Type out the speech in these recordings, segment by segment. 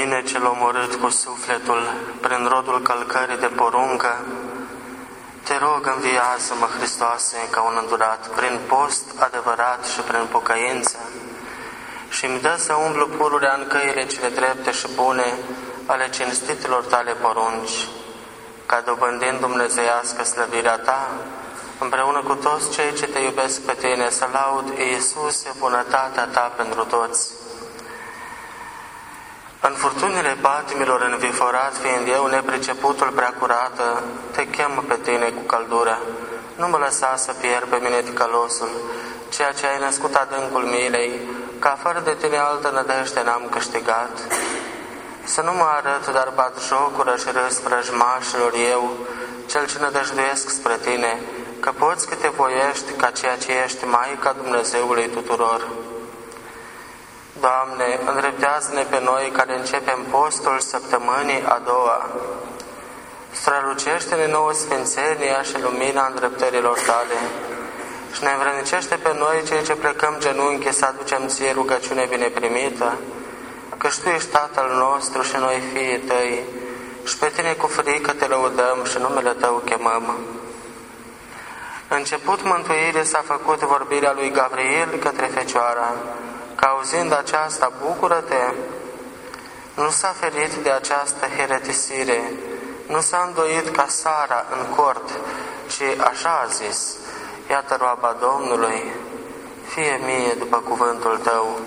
mine cel omorât cu sufletul prin rodul călcării de poruncă, te rog, înviază-mă, Hristoase, ca un îndurat, prin post adevărat și prin pocăință, și îmi dă să umblu pururea în căile cele drepte și bune ale cinstitelor tale porunci, ca dobândind dumnezeiască slăvirea ta, împreună cu toți cei ce te iubesc pe tine, să laud, Iisuse, bunătatea ta pentru toți. În furtunile patimilor înviforat, fiind eu nepriceputul prea curată, te chem pe tine cu căldură. Nu mă lăsa să pierd pe mine ticălosul, ceea ce ai născut adâncul milei, ca fără de tine altă nădejde n-am câștigat. Să nu mă arăt, dar bat jocură și râs vrăjmașilor eu, cel ce nădăjduiesc spre tine, că poți că te voiești ca ceea ce ești Maica Dumnezeului tuturor. Doamne, îndreptează-ne pe noi care începem postul săptămânii a doua. Strălucește-ne nouă sfințenia și lumina îndreptărilor tale și ne învrănicește pe noi cei ce plecăm genunchi să aducem ție rugăciune bine primită, că Tu ești Tatăl nostru și noi fiii Tăi și pe Tine cu frică te lăudăm și numele Tău chemăm. Început mântuire s-a făcut vorbirea lui Gabriel către Fecioara, că auzind aceasta, bucură-te, nu s-a ferit de această heretisire, nu s-a îndoit ca Sara în cort, ci așa a zis, iată roaba Domnului, fie mie după cuvântul tău.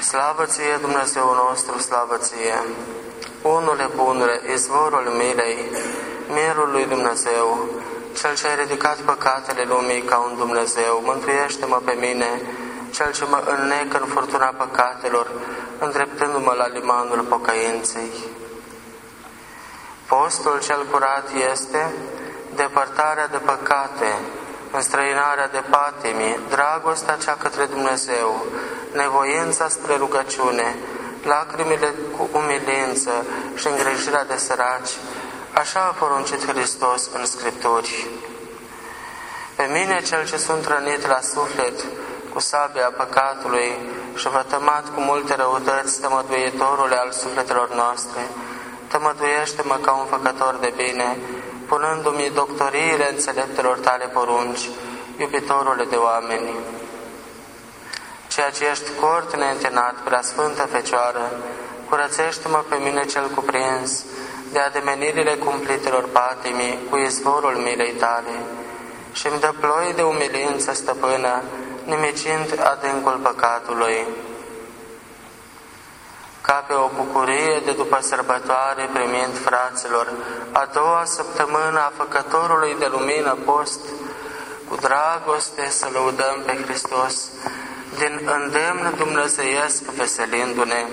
Slavă ție, Dumnezeu nostru, slavă ție! Unule bunule, izvorul milei, mirul lui Dumnezeu, cel ce ai ridicat păcatele lumii ca un Dumnezeu, mântuiește-mă pe mine, cel ce mă înnec în furtuna păcatelor, îndreptându-mă la limanul pocăinței. Postul cel curat este depărtarea de păcate, înstrăinarea de patimi, dragostea cea către Dumnezeu, nevoința spre rugăciune, lacrimile cu umilință și îngrijirea de săraci, Așa a poruncit Hristos în Scripturi. Pe mine, cel ce sunt rănit la suflet cu sabia păcatului și vătămat cu multe răutăți, tămăduitorule al sufletelor noastre, tămăduiește-mă ca un făcător de bine, punându-mi doctoriile înțeleptelor tale porunci, iubitorule de oameni. Ceea ce ești cort neîntenat, prea sfântă Fecioară, curățește-mă pe mine cel cuprins, de ademenirile cumplitelor patimii cu izvorul milei tale și îmi dă ploi de umilință stăpână, nimicind adâncul păcatului. Ca pe o bucurie de după sărbătoare primind fraților, a doua săptămână a Făcătorului de lumină post, cu dragoste să lăudăm pe Hristos, din îndemn dumnezeiesc veselindu-ne,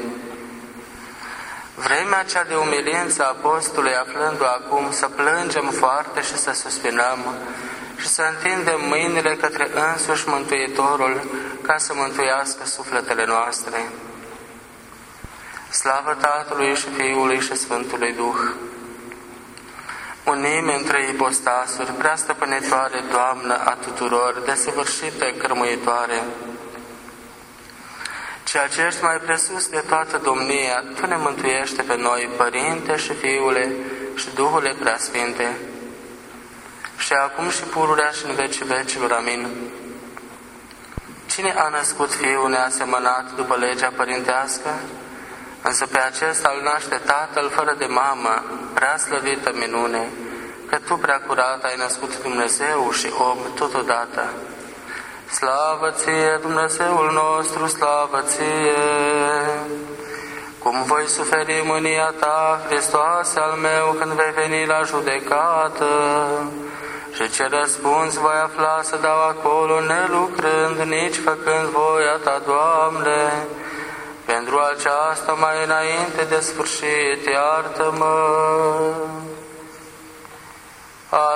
Vremea cea de umilință a apostolului, aflându acum să plângem foarte și să suspinăm și să întindem mâinile către însuși Mântuitorul ca să mântuiască sufletele noastre. Slavă Tatălui și Fiului și Sfântului Duh! Unim între ipostasuri, prea stăpânitoare, Doamnă a tuturor, desăvârșită, cărmuitoare, ceea ce ești mai presus de toată domnia, Tu ne mântuiește pe noi, Părinte și Fiule și Duhule Preasfinte, și acum și pururea și în vecii vecilor. Amin. Cine a născut Fiul neasemănat după legea părintească? Însă pe acesta îl naște Tatăl fără de mamă, prea slăvită minune, că Tu, prea curat, ai născut Dumnezeu și om totodată. Slavă ție, Dumnezeul nostru, slavă ție! Cum voi suferi mânia ta, Hristoase al meu, când vei veni la judecată? Și ce răspuns voi afla să dau acolo, nelucrând, nici făcând voia ta, Doamne? Pentru aceasta mai înainte de sfârșit, iartă-mă!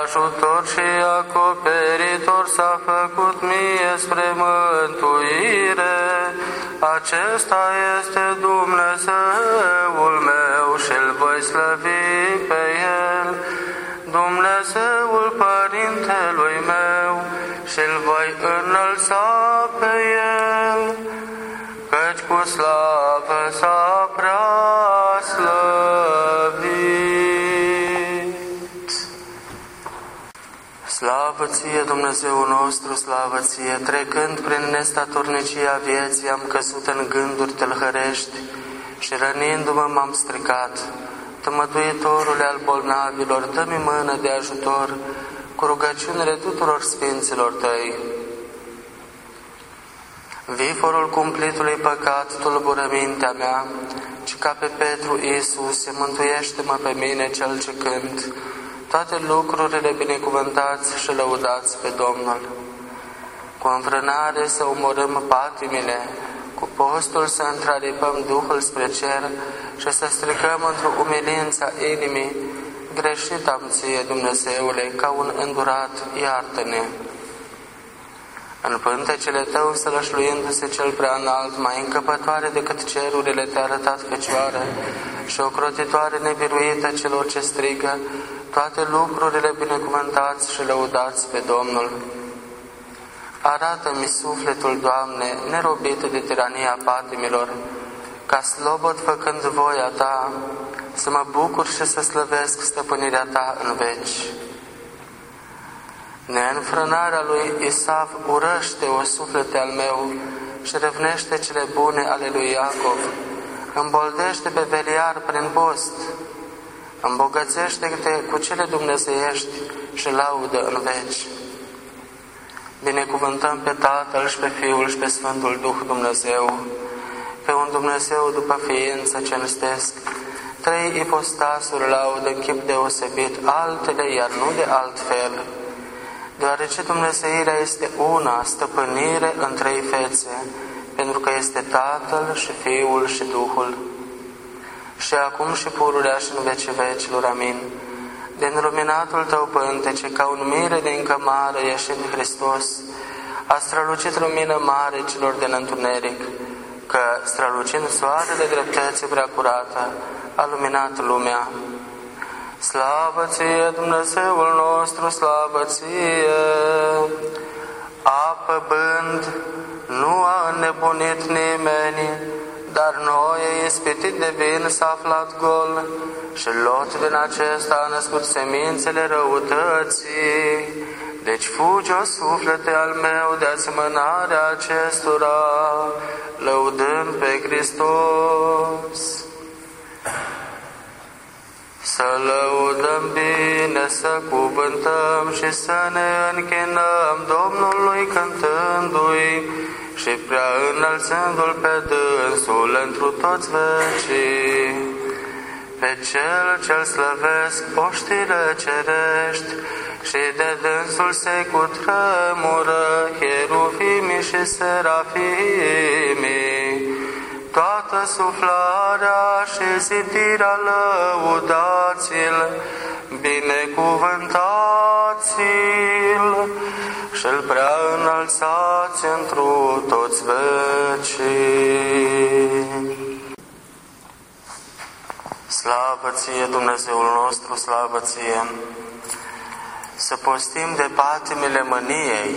Ajutor și acoperitor s-a făcut mie spre mântuire. Acesta este Dumnezeul meu și îl voi slăvi pe El, Dumnezeul Părintelui meu și îl voi înălța pe El, căci cu cu slavă s-a prea ție, Dumnezeu nostru, slavă ție, trecând prin nestatornicia vieții, am căzut în gânduri tălhărești și rănindu-mă m-am stricat. Tămăduitorule al bolnavilor, dă-mi mână de ajutor cu rugăciunile tuturor sfinților tăi. Viforul cumplitului păcat tulbură mintea mea, ci ca pe Petru Iisus, mântuiește-mă pe mine cel ce cânt, toate lucrurile binecuvântați și lăudați pe Domnul. Cu înfrânare să umorâm patimile, cu postul să întraripăm Duhul spre cer și să stricăm într-o umilința inimii, greșit am ție, Dumnezeule, ca un îndurat, iartă-ne. În pântecele tău, sălășluindu-se cel prea înalt, mai încăpătoare decât cerurile te-a arătat Fecioară și o crotitoare nebiruită celor ce strigă, toate lucrurile binecuvântați și lăudați pe Domnul. Arată-mi sufletul, Doamne, nerobit de tirania patimilor, ca slobot făcând voia Ta, să mă bucur și să slăvesc stăpânirea Ta în veci. Neînfrânarea lui Isaf urăște o suflete al meu și revnește cele bune ale lui Iacov, îmboldește pe veliar prin post, îmbogățește-te cu cele dumnezeiești și laudă în veci. Binecuvântăm pe Tatăl și pe Fiul și pe Sfântul Duh Dumnezeu, pe un Dumnezeu după ființă cinstesc, trei ipostasuri laudă în chip deosebit, altele, iar nu de altfel, deoarece Dumnezeirea este una, stăpânire în trei fețe, pentru că este Tatăl și Fiul și Duhul. Și acum și pururea și în vecii vecilor, amin. Din luminatul tău pântece, ca un mire din cămară ieșind Hristos, a strălucit lumină mare celor din întuneric, că, strălucind soarele dreptății prea curată, a luminat lumea. Slavă ție, Dumnezeul nostru, slavă ție! Apă bând, nu a înnebunit nimeni, dar noi, ispitit de vin, s-a aflat gol și lot din acesta a născut semințele răutății. Deci fugi, o suflete al meu, de asemănarea acestora, lăudând pe Hristos. Să lăudăm bine, să cuvântăm și să ne închinăm Domnului cântându-i și prea înălțându-l pe dânsul întru toți vecii. Pe cel ce-l slăvesc poștile cerești și de dânsul se cutremură cheruvimii și serafimii, toată suflarea și zidirea lăudați-l, binecuvântați-l și-l prea înălțați întru toți vecii. Slavă ție, Dumnezeul nostru, slavă ție! Să postim de patimile mâniei,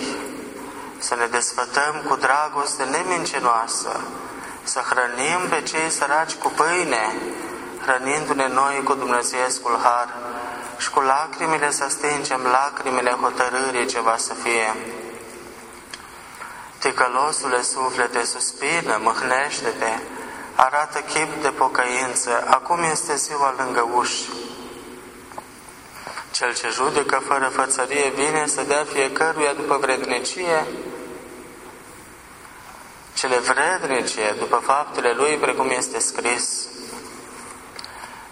să ne desfătăm cu dragoste nemincinoasă, să hrănim pe cei săraci cu pâine, hrănindu-ne noi cu Dumnezeescul har și cu lacrimile să stingem lacrimile hotărârii ce va să fie. Ticălosule suflete, suspină, mâhnește-te, arată chip de pocăință, acum este ziua lângă uși. Cel ce judecă fără fățărie vine să dea fiecăruia după vrednicie. Cele vrednice după faptele lui, precum este scris.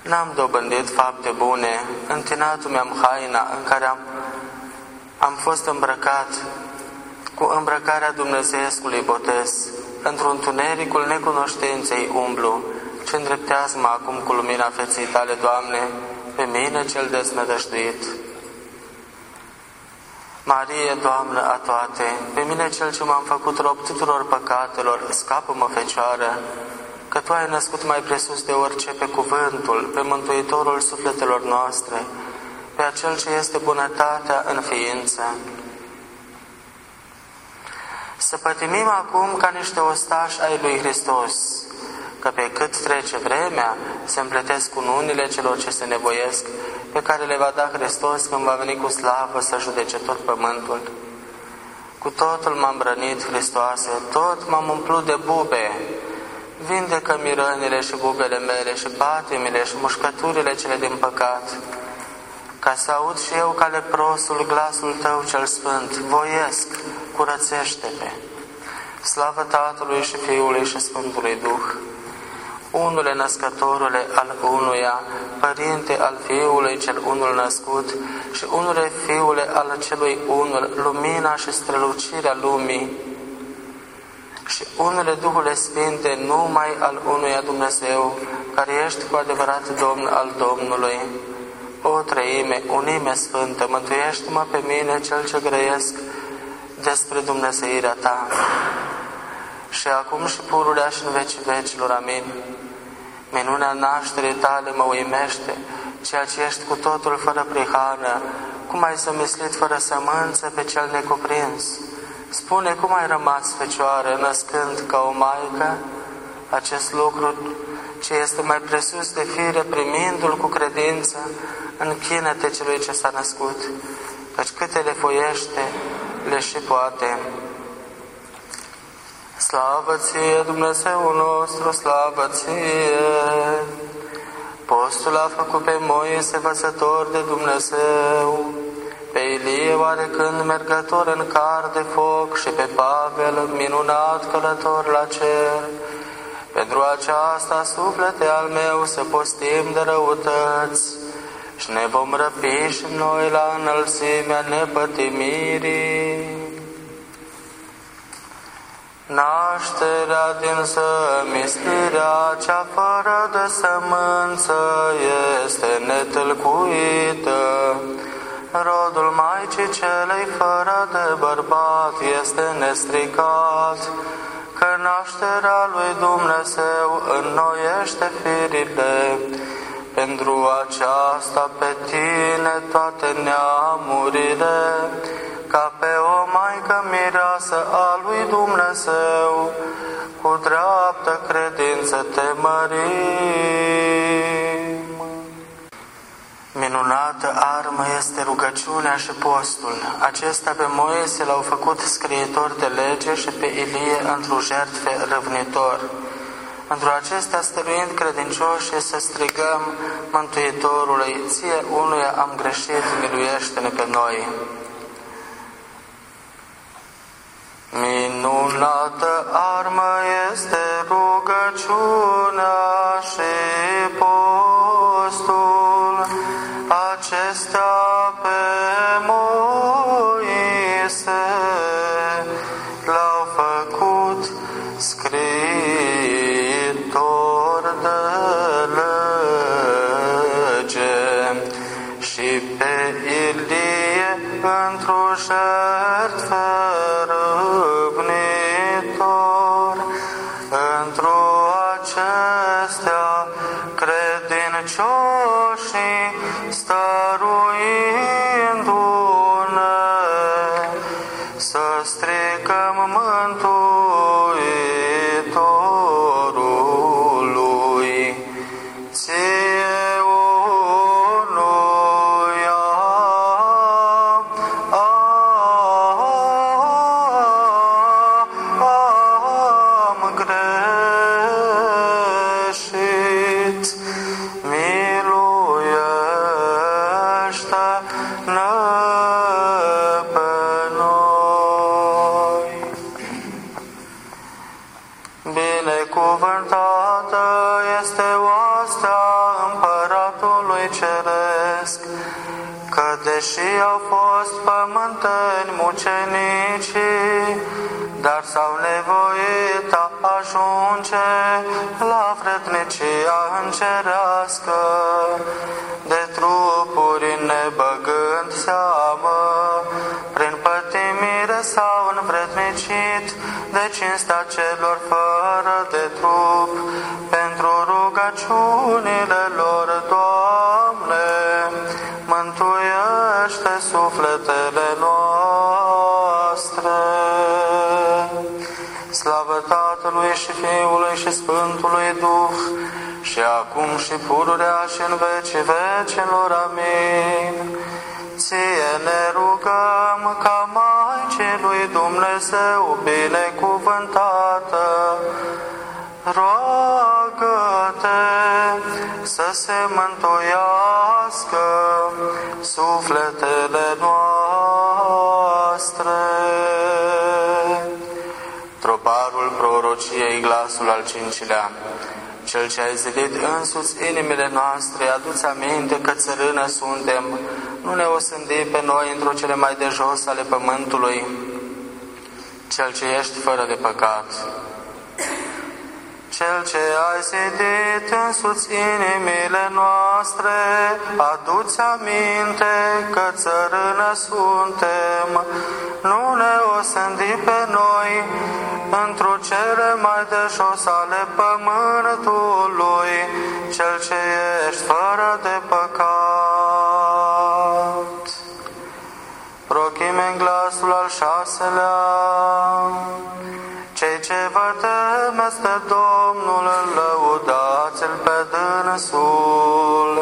N-am dobândit fapte bune, întinatul mi-am haina în care am, am fost îmbrăcat cu îmbrăcarea Dumnezeescului botez, într-un tunericul necunoștinței umblu, ce îndreptează-mă acum cu lumina feței tale, Doamne, pe mine cel deznădăjduit. Marie, Doamnă a toate, pe mine cel ce m-am făcut rob tuturor păcatelor, scapă-mă, Fecioară, că Tu ai născut mai presus de orice pe cuvântul, pe Mântuitorul sufletelor noastre, pe acel ce este bunătatea în ființă. Să pătimim acum ca niște ostași ai lui Hristos, că pe cât trece vremea, se împletesc unile celor ce se nevoiesc, pe care le va da Hristos când va veni cu slavă să judece tot pământul. Cu totul m-am rănit, Hristoase, tot m-am umplut de bube. Vindecă mirănile și bubele mele și patimile și mușcăturile cele din păcat, ca să aud și eu ca leprosul glasul Tău cel Sfânt, voiesc, curățește-te. Slavă Tatălui și Fiului și Sfântului Duh, unule născătorule al unuia, părinte al Fiului cel unul născut și unule Fiule al celui unul, lumina și strălucirea lumii, și unele Duhule Sfinte numai al unuia Dumnezeu, care ești cu adevărat Domn al Domnului. O trăime, unime Sfântă, mântuiește-mă pe mine, cel ce grăiesc, despre Dumnezeirea Ta. Și acum și pururea și în vecii vecilor. Amin. Minunea nașterii Tale mă uimește, ceea ce ești cu totul fără prihană, cum ai zămislit fără sămânță pe cel necuprins. Spune cum ai rămas fecioară, născând ca o maică, acest lucru ce este mai presus de fire, primindu-l cu credință, închină-te celui ce s-a născut, căci câte le foiește, le și poate. Slavă ție, Dumnezeu nostru, slavă ție! Postul a făcut pe Moise învățător de Dumnezeu, pe Ilie oarecând mergător în car de foc și pe Pavel minunat călător la cer. Pentru aceasta, suflete al meu, să postim de răutăți și ne vom răpi și noi la înălțimea nepătimirii. Nașterea din zămistirea cea fără de sămânță este netâlcuită. Rodul Maicii celei fără de bărbat este nestricat, că nașterea lui Dumnezeu înnoiește firile. Pentru aceasta pe tine toate neamurile, ca pe o maică mireasă a lui Dumnezeu, cu dreaptă credință te mărim. Minunată armă este rugăciunea și postul. Acesta pe Moise l-au făcut scriitor de lege și pe Ilie într-o jertfe răvnitor. Pentru acestea, stăruind credincioși, să strigăm Mântuitorului, ție unuia am greșit, miluiește-ne pe noi. Fost pământeni mucenicii, dar s-au nevoit a ajunge la vrednicia încerească, de trupuri nebăgând seamă, Sfântului Duh, și acum și pururea și în vecii vecelor. Amin. Ție ne rugăm ca Maicii lui Dumnezeu binecuvântată, roagă-te să se mântuiască al cincilea. Cel ce ai zidit însuți inimile noastre, aduți aminte că țărână suntem, nu ne osândi pe noi într-o cele mai de jos ale pământului, Cel ce ești fără de păcat. Cel ce ai zidit însuți inimile noastre, aduți aminte că țărână suntem, nu ne osândi pe noi într-o cele mai de jos ale pământului, Cel ce ești fără de păcat. Prochime în glasul al șaselea, cei ce vă temeți de Domnul, lăudați-L pe dânsul.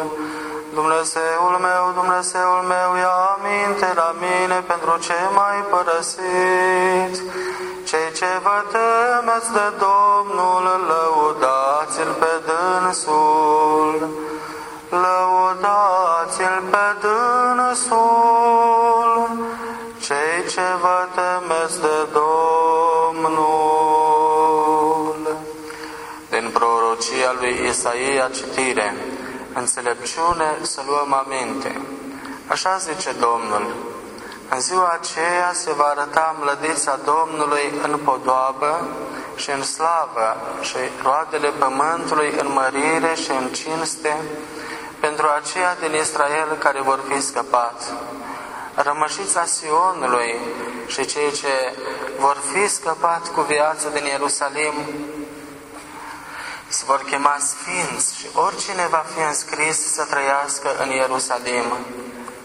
Dumnezeul meu, Dumnezeul meu, ia aminte la mine pentru ce m-ai părăsit. Cei ce vă temeți de Domnul, lăudați-L pe dânsul. Lăudați-L pe dânsul. Cei ce vă temeți de Domnul. Din prorocia lui Isaia citire, înțelepciune să luăm aminte. Așa zice Domnul, în ziua aceea se va arăta mlădița Domnului în podoabă și în slavă și roadele pământului în mărire și în cinste pentru aceia din Israel care vor fi scăpați. Rămășița Sionului și cei ce vor fi scăpați cu viață din Ierusalim se vor chema sfinți și oricine va fi înscris să trăiască în Ierusalim.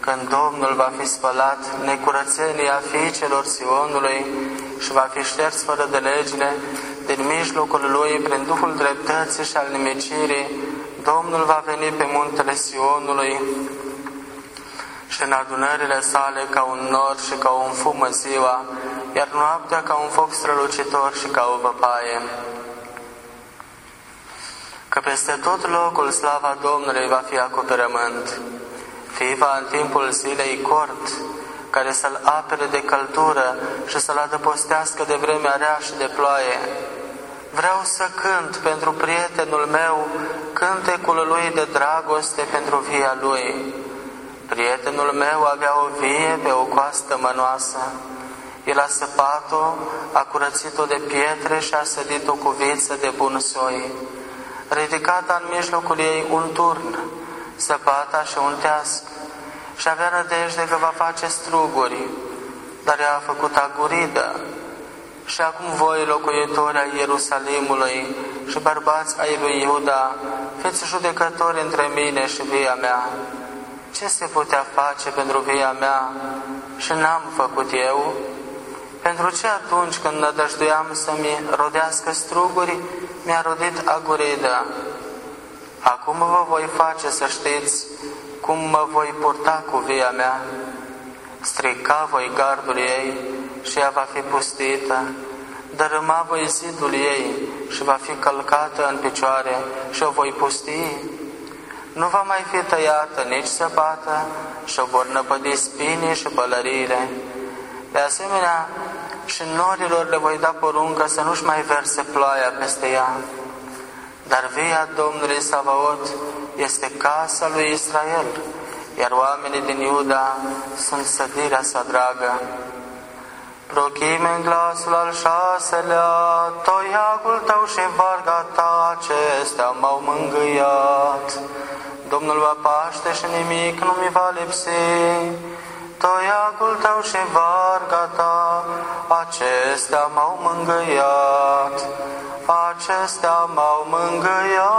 Când Domnul va fi spălat necurățenia fiicelor Sionului și va fi șters fără de legile din mijlocul lui prin Duhul dreptății și al nimicirii, Domnul va veni pe muntele Sionului și în adunările sale ca un nor și ca un fum ziua, iar noaptea ca un foc strălucitor și ca o văpaie. Că peste tot locul slava Domnului va fi acoperământ, fiva în timpul zilei cort, care să-l apere de căldură și să-l adăpostească de vremea rea și de ploaie. Vreau să cânt pentru prietenul meu cântecul lui de dragoste pentru via lui. Prietenul meu avea o vie pe o coastă mănoasă. El a săpat-o, a curățit-o de pietre și a sădit-o cu viță de bun soi. Ridicată în mijlocul ei un turn, săpata și un teasc, și avea nădejde că va face struguri, dar ea a făcut aguridă. Și acum voi, locuitori ai Ierusalimului și bărbați ai lui Iuda, fiți judecători între mine și via mea. Ce se putea face pentru via mea și n-am făcut eu? Pentru ce atunci când nădăjduiam să-mi rodească struguri, mi-a rodit aguridă? Acum vă voi face să știți cum mă voi purta cu via mea. Strica voi gardul ei și ea va fi pustită. Dărâma voi zidul ei și va fi călcată în picioare și o voi pusti. Nu va mai fi tăiată nici săpată și o vor năpădi spinii și pălăriile. De asemenea, și norilor le voi da poruncă să nu-și mai verse ploaia peste ea. Dar via Domnului Savaot este casa lui Israel, iar oamenii din Iuda sunt sădirea sa dragă. Prochime în glasul al șaselea, toiagul tău și varga ta, acestea m-au mângâiat. Domnul va paște și nimic nu mi va lipsi. Toiagul tău și varga ta, acestea m-au mângâiat. Acestea m-au mângâiat.